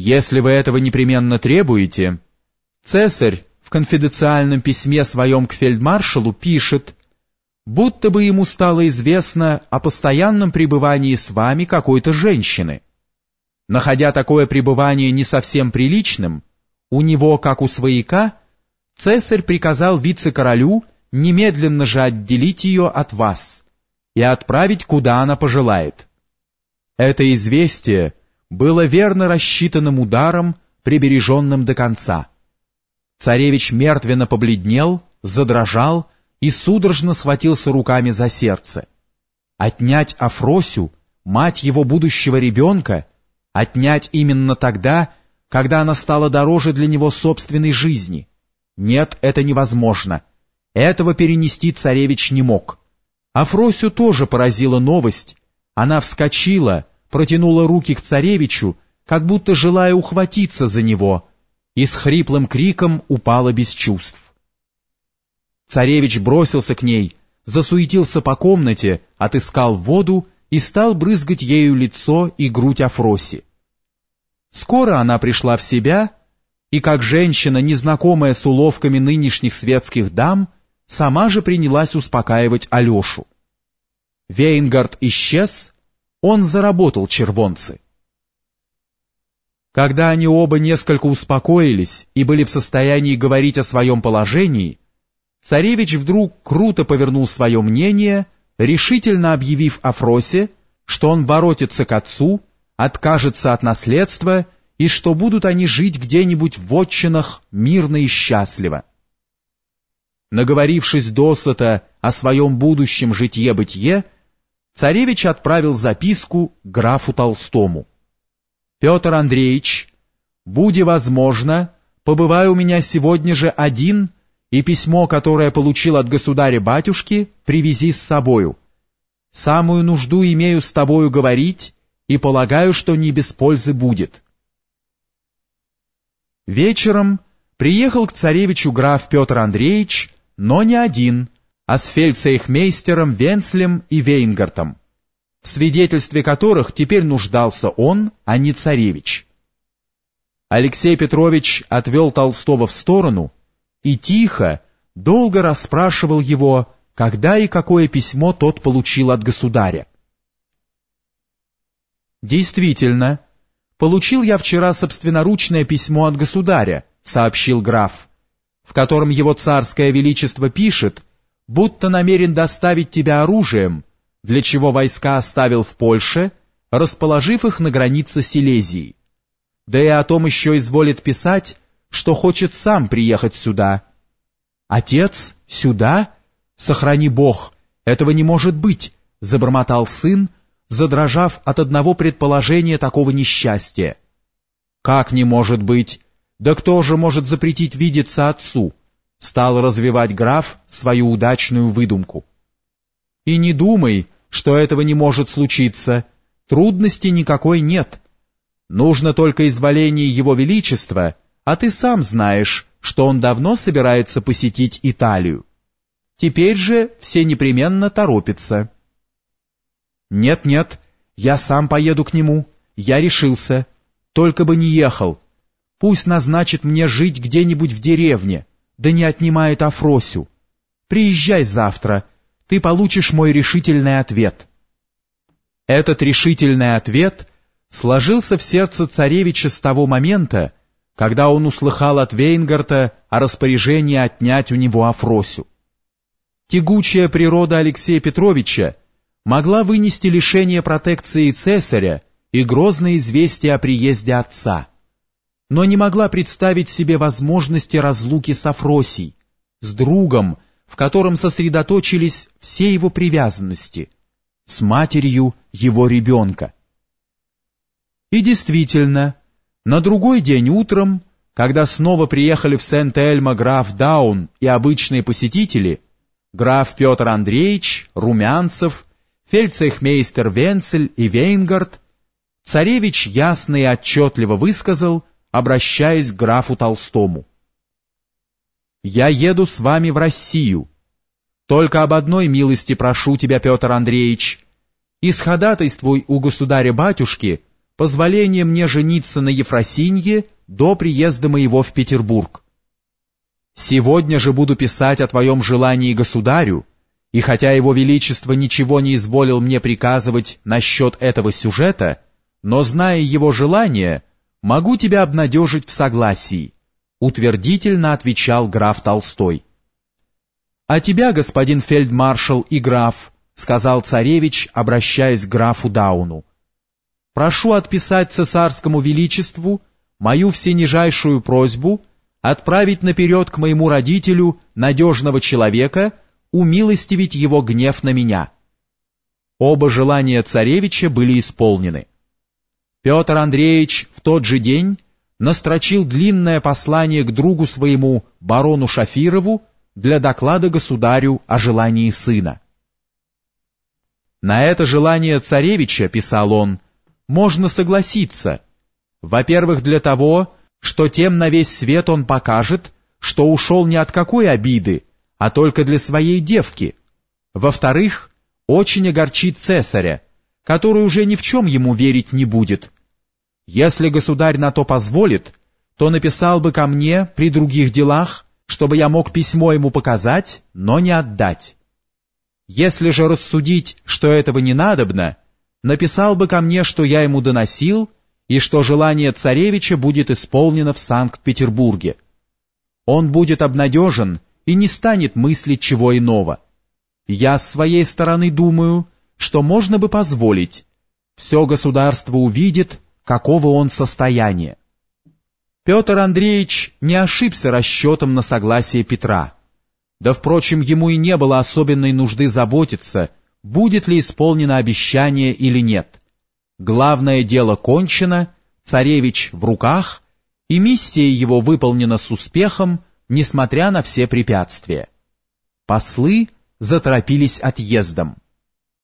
Если вы этого непременно требуете, цесарь в конфиденциальном письме своем к фельдмаршалу пишет, будто бы ему стало известно о постоянном пребывании с вами какой-то женщины. Находя такое пребывание не совсем приличным, у него, как у свояка, цесарь приказал вице-королю немедленно же отделить ее от вас и отправить, куда она пожелает. Это известие было верно рассчитанным ударом, прибереженным до конца. Царевич мертвенно побледнел, задрожал и судорожно схватился руками за сердце. Отнять Афросю, мать его будущего ребенка, отнять именно тогда, когда она стала дороже для него собственной жизни. Нет, это невозможно. Этого перенести царевич не мог. Афросю тоже поразила новость. Она вскочила, протянула руки к царевичу, как будто желая ухватиться за него, и с хриплым криком упала без чувств. Царевич бросился к ней, засуетился по комнате, отыскал воду и стал брызгать ею лицо и грудь Афроси. Скоро она пришла в себя, и как женщина, незнакомая с уловками нынешних светских дам, сама же принялась успокаивать Алешу. Вейнгард исчез, он заработал червонцы. Когда они оба несколько успокоились и были в состоянии говорить о своем положении, царевич вдруг круто повернул свое мнение, решительно объявив Афросе, что он воротится к отцу, откажется от наследства и что будут они жить где-нибудь в отчинах мирно и счастливо. Наговорившись досыта о своем будущем житье-бытие, царевич отправил записку графу Толстому. «Петр Андреевич, буди возможно, побывай у меня сегодня же один, и письмо, которое получил от государя-батюшки, привези с собою. Самую нужду имею с тобою говорить, и полагаю, что не без пользы будет». Вечером приехал к царевичу граф Петр Андреевич, но не один, а с фельдцейхмейстером Венцлем и Вейнгартом, в свидетельстве которых теперь нуждался он, а не царевич. Алексей Петрович отвел Толстого в сторону и тихо, долго расспрашивал его, когда и какое письмо тот получил от государя. «Действительно, получил я вчера собственноручное письмо от государя», сообщил граф, в котором его царское величество пишет, будто намерен доставить тебя оружием, для чего войска оставил в Польше, расположив их на границе Силезии. Да и о том еще изволит писать, что хочет сам приехать сюда. Отец, сюда? Сохрани Бог, этого не может быть, забормотал сын, задрожав от одного предположения такого несчастья. Как не может быть? Да кто же может запретить видеться отцу? Стал развивать граф свою удачную выдумку. И не думай, что этого не может случиться, трудности никакой нет. Нужно только изволение его величества, а ты сам знаешь, что он давно собирается посетить Италию. Теперь же все непременно торопятся. Нет-нет, я сам поеду к нему, я решился, только бы не ехал. Пусть назначит мне жить где-нибудь в деревне, да не отнимает Афросю. Приезжай завтра, ты получишь мой решительный ответ». Этот решительный ответ сложился в сердце царевича с того момента, когда он услыхал от Вейнгарта о распоряжении отнять у него Афросю. Тягучая природа Алексея Петровича могла вынести лишение протекции цесаря и грозное известие о приезде отца но не могла представить себе возможности разлуки с Афросией, с другом, в котором сосредоточились все его привязанности, с матерью его ребенка. И действительно, на другой день утром, когда снова приехали в Сент-Эльмо граф Даун и обычные посетители, граф Петр Андреевич, Румянцев, фельдцейхмейстер Венцель и Вейнгард, царевич ясно и отчетливо высказал, обращаясь к графу Толстому. «Я еду с вами в Россию. Только об одной милости прошу тебя, Петр Андреевич. Исходатайствуй у государя-батюшки, позволение мне жениться на Ефросинье до приезда моего в Петербург. Сегодня же буду писать о твоем желании государю, и хотя его величество ничего не изволил мне приказывать насчет этого сюжета, но, зная его желание, могу тебя обнадежить в согласии, утвердительно отвечал граф Толстой. А тебя, господин фельдмаршал и граф, сказал царевич, обращаясь к графу Дауну, прошу отписать цесарскому величеству мою всенижайшую просьбу отправить наперед к моему родителю надежного человека, умилостивить его гнев на меня. Оба желания царевича были исполнены. Петр Андреевич в тот же день настрочил длинное послание к другу своему, барону Шафирову, для доклада государю о желании сына. На это желание царевича, писал он, можно согласиться. Во-первых, для того, что тем на весь свет он покажет, что ушел не от какой обиды, а только для своей девки. Во-вторых, очень огорчит цесаря, который уже ни в чем ему верить не будет. Если государь на то позволит, то написал бы ко мне при других делах, чтобы я мог письмо ему показать, но не отдать. Если же рассудить, что этого не надобно, написал бы ко мне, что я ему доносил, и что желание царевича будет исполнено в Санкт-Петербурге. Он будет обнадежен и не станет мыслить чего иного. Я с своей стороны думаю, что можно бы позволить. Все государство увидит, какого он состояния. Петр Андреевич не ошибся расчетом на согласие Петра. Да, впрочем, ему и не было особенной нужды заботиться, будет ли исполнено обещание или нет. Главное дело кончено, царевич в руках, и миссия его выполнена с успехом, несмотря на все препятствия. Послы заторопились отъездом.